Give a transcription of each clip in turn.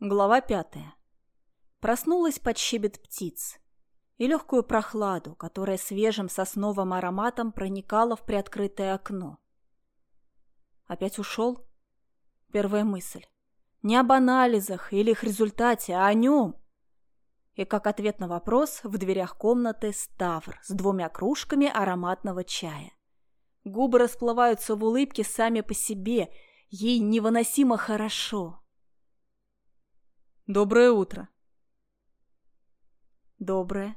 Глава пятая. Проснулась под щебет птиц и легкую прохладу, которая свежим сосновым ароматом проникала в приоткрытое окно. Опять ушел? Первая мысль. Не об анализах или их результате, а о нем. И как ответ на вопрос в дверях комнаты Ставр с двумя кружками ароматного чая. Губы расплываются в улыбке сами по себе, ей невыносимо хорошо. Доброе утро. Доброе.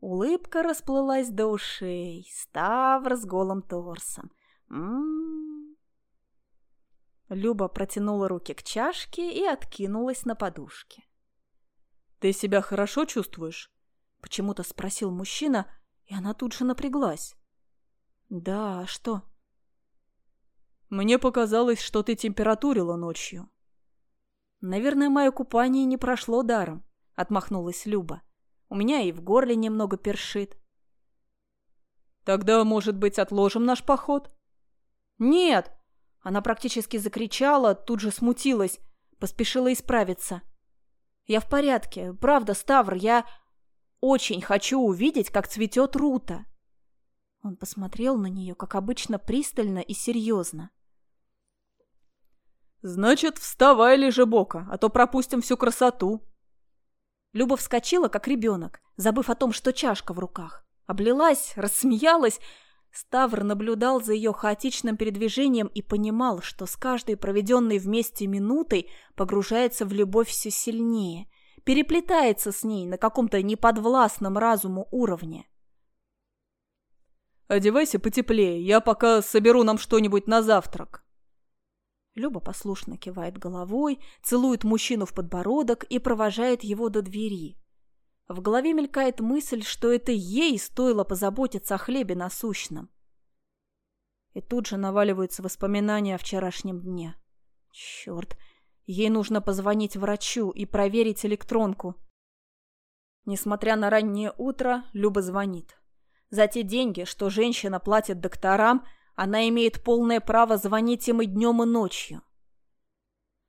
Улыбка расплылась до ушей. Ставр с голым торсом. М -м -м. Люба протянула руки к чашке и откинулась на подушке. «Ты себя хорошо чувствуешь?» Почему-то спросил мужчина, и она тут же напряглась. «Да, а что?» «Мне показалось, что ты температурила ночью». «Наверное, мое купание не прошло даром», — отмахнулась Люба. «У меня и в горле немного першит». «Тогда, может быть, отложим наш поход?» «Нет!» Она практически закричала, тут же смутилась, поспешила исправиться. «Я в порядке. Правда, Ставр, я очень хочу увидеть, как цветет Рута». Он посмотрел на нее, как обычно, пристально и серьезно. «Значит, вставай, лежебока, а то пропустим всю красоту!» Люба вскочила, как ребенок, забыв о том, что чашка в руках. Облилась, рассмеялась. Ставр наблюдал за ее хаотичным передвижением и понимал, что с каждой проведенной вместе минутой погружается в любовь все сильнее, переплетается с ней на каком-то неподвластном разуму уровне. «Одевайся потеплее, я пока соберу нам что-нибудь на завтрак», Люба послушно кивает головой, целует мужчину в подбородок и провожает его до двери. В голове мелькает мысль, что это ей стоило позаботиться о хлебе насущном. И тут же наваливаются воспоминания о вчерашнем дне. Черт, ей нужно позвонить врачу и проверить электронку. Несмотря на раннее утро, Люба звонит. За те деньги, что женщина платит докторам, она имеет полное право звонить им и днем, и ночью.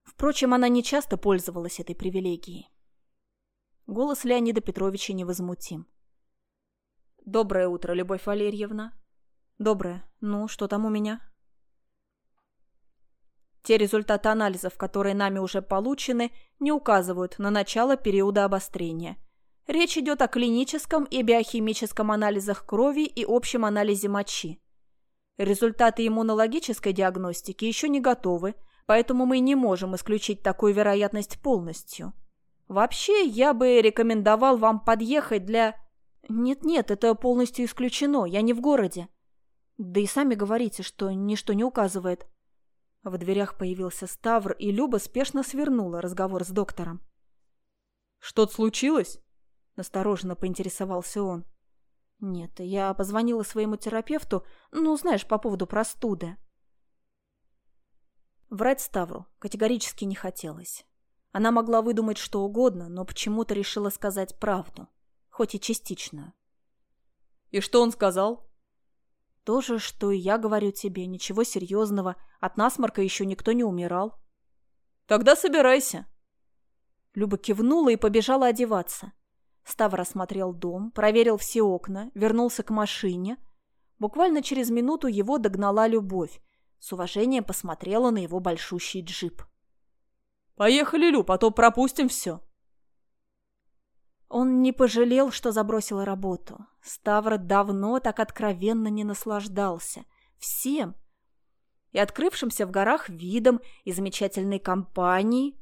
Впрочем, она не часто пользовалась этой привилегией. Голос Леонида Петровича невозмутим. «Доброе утро, Любовь Валерьевна». «Доброе. Ну, что там у меня?» Те результаты анализов, которые нами уже получены, не указывают на начало периода обострения. Речь идет о клиническом и биохимическом анализах крови и общем анализе мочи. Результаты иммунологической диагностики еще не готовы, поэтому мы не можем исключить такую вероятность полностью. Вообще, я бы рекомендовал вам подъехать для... Нет-нет, это полностью исключено, я не в городе. Да и сами говорите, что ничто не указывает. В дверях появился Ставр, и Люба спешно свернула разговор с доктором. «Что-то случилось?» – настороженно поинтересовался он. Нет, я позвонила своему терапевту, ну, знаешь, по поводу простуды. Врать Ставру категорически не хотелось. Она могла выдумать что угодно, но почему-то решила сказать правду, хоть и частичную. «И что он сказал?» «То же, что и я говорю тебе, ничего серьезного. От насморка еще никто не умирал». «Тогда собирайся». Люба кивнула и побежала одеваться. Ставр осмотрел дом, проверил все окна, вернулся к машине. Буквально через минуту его догнала любовь. С уважением посмотрела на его большущий джип. «Поехали, Люб, а то пропустим все». Он не пожалел, что забросил работу. Ставр давно так откровенно не наслаждался. Всем. И открывшимся в горах видом, и замечательной компанией,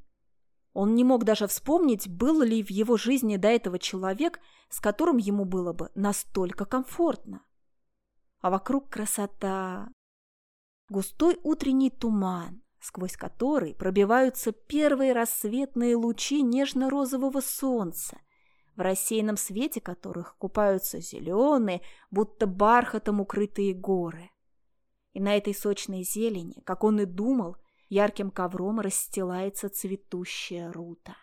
он не мог даже вспомнить, был ли в его жизни до этого человек, с которым ему было бы настолько комфортно. А вокруг красота. Густой утренний туман, сквозь который пробиваются первые рассветные лучи нежно-розового солнца, в рассеянном свете которых купаются зеленые, будто бархатом укрытые горы. И на этой сочной зелени, как он и думал, ярким ковром расстилается цветущая рута.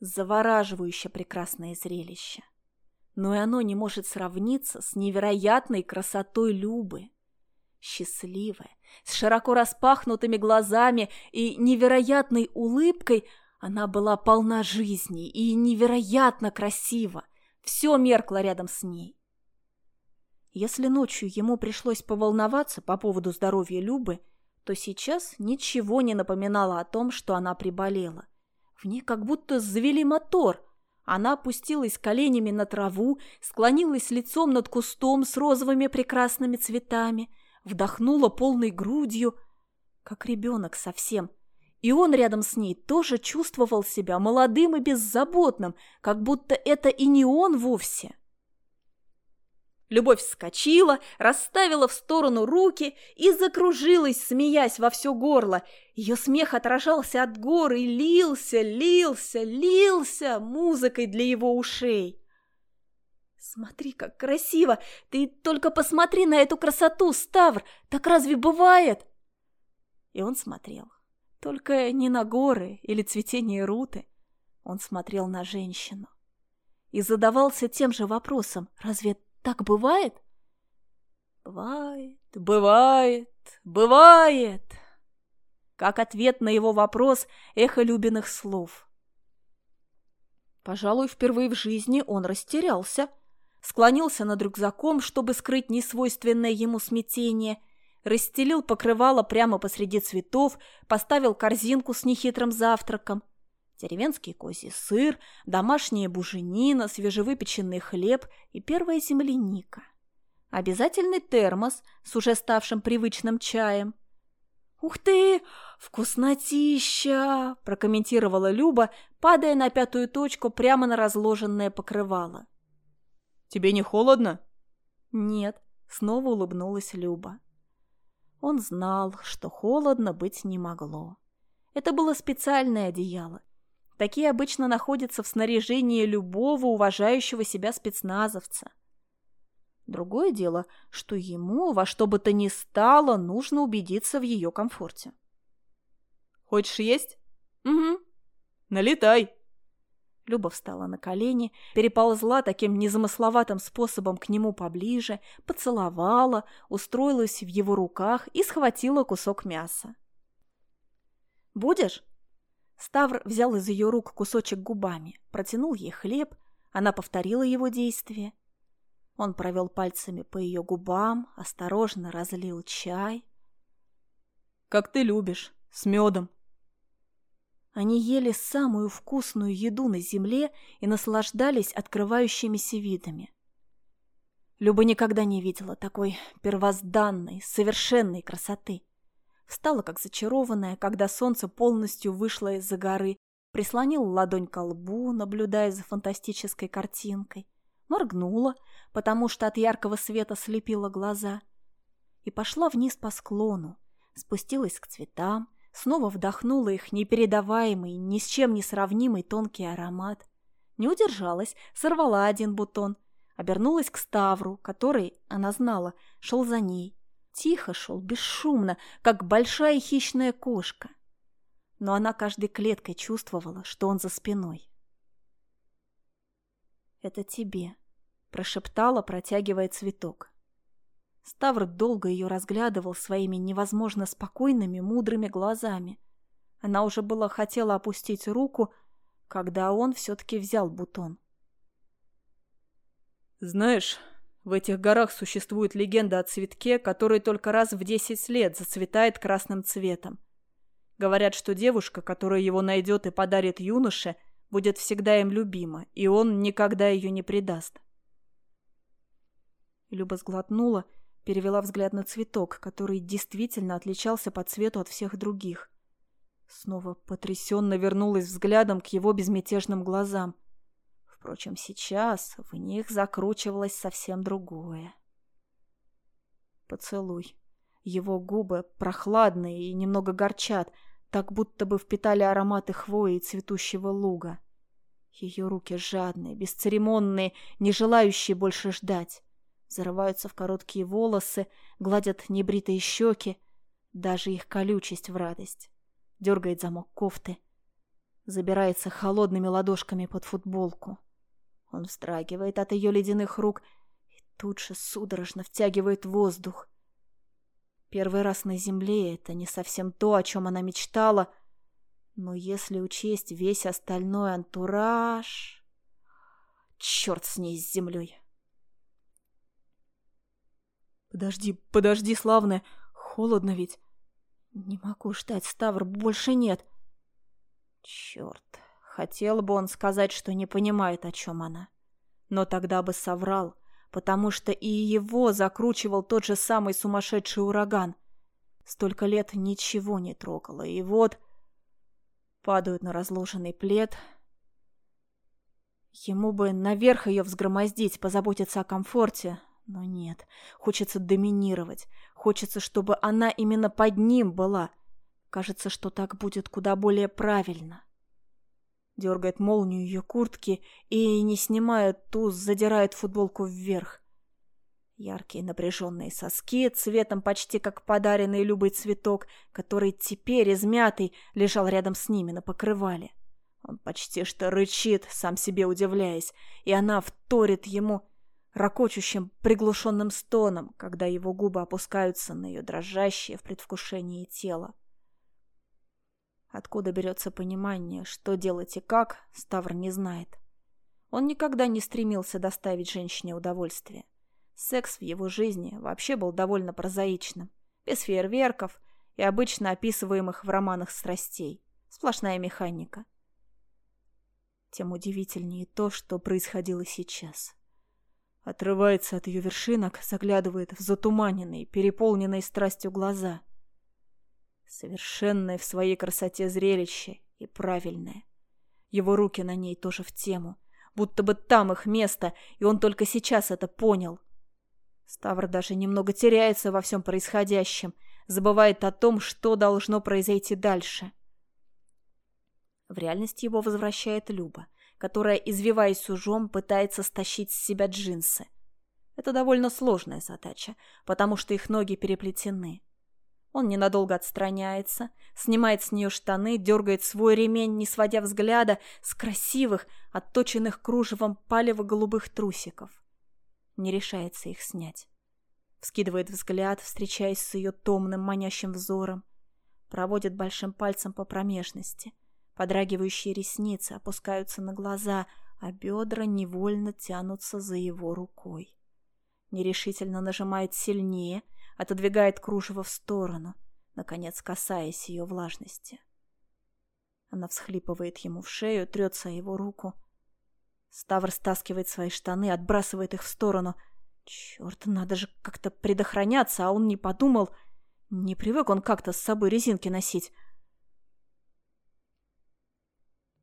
Завораживающе прекрасное зрелище. Но и оно не может сравниться с невероятной красотой Любы. Счастливая, с широко распахнутыми глазами и невероятной улыбкой, она была полна жизни и невероятно красива. Все меркло рядом с ней. Если ночью ему пришлось поволноваться по поводу здоровья Любы, то сейчас ничего не напоминало о том, что она приболела. В ней как будто завели мотор. Она опустилась коленями на траву, склонилась лицом над кустом с розовыми прекрасными цветами, вдохнула полной грудью, как ребенок совсем. И он рядом с ней тоже чувствовал себя молодым и беззаботным, как будто это и не он вовсе. Любовь вскочила, расставила в сторону руки и закружилась, смеясь во все горло. Ее смех отражался от горы и лился, лился, лился музыкой для его ушей. «Смотри, как красиво! Ты только посмотри на эту красоту, Ставр! Так разве бывает?» И он смотрел. Только не на горы или цветение руты. Он смотрел на женщину. И задавался тем же вопросом, разве так бывает? Бывает, бывает, бывает. Как ответ на его вопрос эхо Любиных слов. Пожалуй, впервые в жизни он растерялся. Склонился над рюкзаком, чтобы скрыть несвойственное ему смятение, расстелил покрывало прямо посреди цветов, поставил корзинку с нехитрым завтраком – деревенский козий сыр, домашняя буженина, свежевыпеченный хлеб и первая земляника. Обязательный термос с уже ставшим привычным чаем. «Ух ты! Вкуснотища!» – прокомментировала Люба, падая на пятую точку прямо на разложенное покрывало. «Тебе не холодно?» «Нет», – снова улыбнулась Люба. Он знал, что холодно быть не могло. Это было специальное одеяло, Такие обычно находятся в снаряжении любого уважающего себя спецназовца. Другое дело, что ему во что бы то ни стало нужно убедиться в ее комфорте. «Хочешь есть?» «Угу». «Налетай!» Люба встала на колени, переползла таким незамысловатым способом к нему поближе, поцеловала, устроилась в его руках и схватила кусок мяса. «Будешь?» Ставр взял из ее рук кусочек губами, протянул ей хлеб, она повторила его действие. Он провел пальцами по ее губам, осторожно разлил чай. «Как ты любишь, с медом». Они ели самую вкусную еду на земле и наслаждались открывающимися видами. Люба никогда не видела такой первозданной, совершенной красоты. Встала как зачарованная, когда солнце полностью вышло из-за горы, прислонила ладонь к лбу, наблюдая за фантастической картинкой, моргнула, потому что от яркого света слепила глаза, и пошла вниз по склону, спустилась к цветам, снова вдохнула их непередаваемый, ни с чем не сравнимый тонкий аромат. Не удержалась, сорвала один бутон, обернулась к Ставру, который, она знала, шел за ней, Тихо шел, бесшумно, как большая хищная кошка. Но она каждой клеткой чувствовала, что он за спиной. «Это тебе», — прошептала, протягивая цветок. Ставр долго ее разглядывал своими невозможно спокойными, мудрыми глазами. Она уже было хотела опустить руку, когда он все-таки взял бутон. «Знаешь, в этих горах существует легенда о цветке, который только раз в десять лет зацветает красным цветом. Говорят, что девушка, которая его найдет и подарит юноше, будет всегда им любима, и он никогда ее не предаст. Люба сглотнула, перевела взгляд на цветок, который действительно отличался по цвету от всех других. Снова потрясенно вернулась взглядом к его безмятежным глазам – Впрочем, сейчас в них закручивалось совсем другое. Поцелуй. Его губы прохладные и немного горчат, так будто бы впитали ароматы хвои и цветущего луга. Ее руки жадные, бесцеремонные, не желающие больше ждать. Зарываются в короткие волосы, гладят небритые щеки, даже их колючесть в радость. Дергает замок кофты, забирается холодными ладошками под футболку. Он вздрагивает от ее ледяных рук и тут же судорожно втягивает воздух. Первый раз на земле — это не совсем то, о чем она мечтала. Но если учесть весь остальной антураж... Черт с ней, с землей. Подожди, подожди, славная. Холодно ведь. Не могу ждать, Ставр, больше нет. Черт, хотел бы он сказать, что не понимает, о чем она. Но тогда бы соврал, потому что и его закручивал тот же самый сумасшедший ураган. Столько лет ничего не трогало, и вот... Падают на разложенный плед. Ему бы наверх ее взгромоздить, позаботиться о комфорте, но нет, хочется доминировать. Хочется, чтобы она именно под ним была. Кажется, что так будет куда более правильно. Дергает молнию ее куртки и, не снимая туз, задирает футболку вверх. Яркие напряженные соски, цветом почти как подаренный любой цветок, который теперь, измятый, лежал рядом с ними на покрывале. Он почти что рычит, сам себе удивляясь, и она вторит ему ракочущим приглушенным стоном, когда его губы опускаются на ее дрожащее в предвкушении тело. Откуда берется понимание, что делать и как, Ставр не знает. Он никогда не стремился доставить женщине удовольствие. Секс в его жизни вообще был довольно прозаичным, без фейерверков и обычно описываемых в романах страстей. Сплошная механика. Тем удивительнее то, что происходило сейчас. Отрывается от ее вершинок, заглядывает в затуманенные, переполненные страстью глаза. Совершенное в своей красоте зрелище и правильное. Его руки на ней тоже в тему, будто бы там их место, и он только сейчас это понял. Ставр даже немного теряется во всем происходящем, забывает о том, что должно произойти дальше. В реальность его возвращает Люба — которая, извиваясь ужом, пытается стащить с себя джинсы. Это довольно сложная задача, потому что их ноги переплетены. Он ненадолго отстраняется, снимает с нее штаны, дергает свой ремень, не сводя взгляда с красивых, отточенных кружевом палево-голубых трусиков. Не решается их снять. Вскидывает взгляд, встречаясь с ее томным, манящим взором. Проводит большим пальцем по промежности — Подрагивающие ресницы опускаются на глаза, а бедра невольно тянутся за его рукой. Нерешительно нажимает сильнее, отодвигает кружево в сторону, наконец касаясь ее влажности. Она всхлипывает ему в шею, трется его руку. Ставр стаскивает свои штаны, отбрасывает их в сторону. Черт, надо же как-то предохраняться, а он не подумал. Не привык он как-то с собой резинки носить.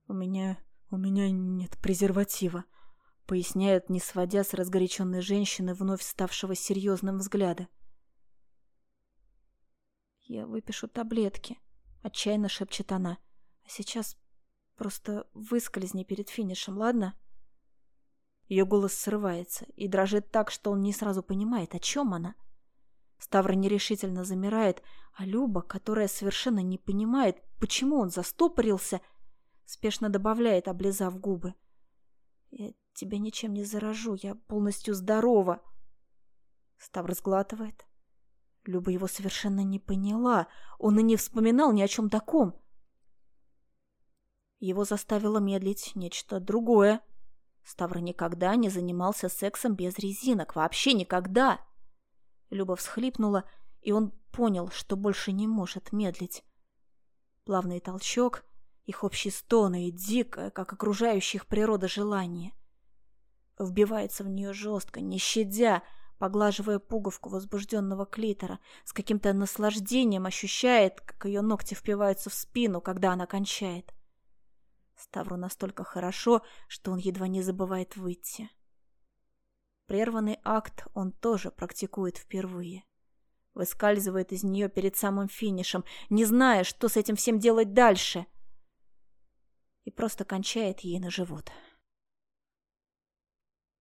«У меня... у меня нет презерватива», — поясняет, не сводя с разгоряченной женщины вновь ставшего серьезным взгляда. «Я выпишу таблетки», — отчаянно шепчет она. «А сейчас просто выскользни перед финишем, ладно?» Ее голос срывается и дрожит так, что он не сразу понимает, о чем она. Ставр нерешительно замирает, а Люба, которая совершенно не понимает, почему он застопорился, — Спешно добавляет, облизав губы. «Я тебя ничем не заражу, я полностью здорова». Став разглатывает. Люба его совершенно не поняла. Он и не вспоминал ни о чем таком. Его заставило медлить нечто другое. Ставр никогда не занимался сексом без резинок. Вообще никогда. Люба всхлипнула, и он понял, что больше не может медлить. Плавный толчок, их общие стоны и дикое, как окружающих природа желание. Вбивается в нее жестко, не щадя, поглаживая пуговку возбужденного клитора, с каким-то наслаждением ощущает, как ее ногти впиваются в спину, когда она кончает. Ставру настолько хорошо, что он едва не забывает выйти. Прерванный акт он тоже практикует впервые. Выскальзывает из нее перед самым финишем, не зная, что с этим всем делать дальше — и просто кончает ей на живот.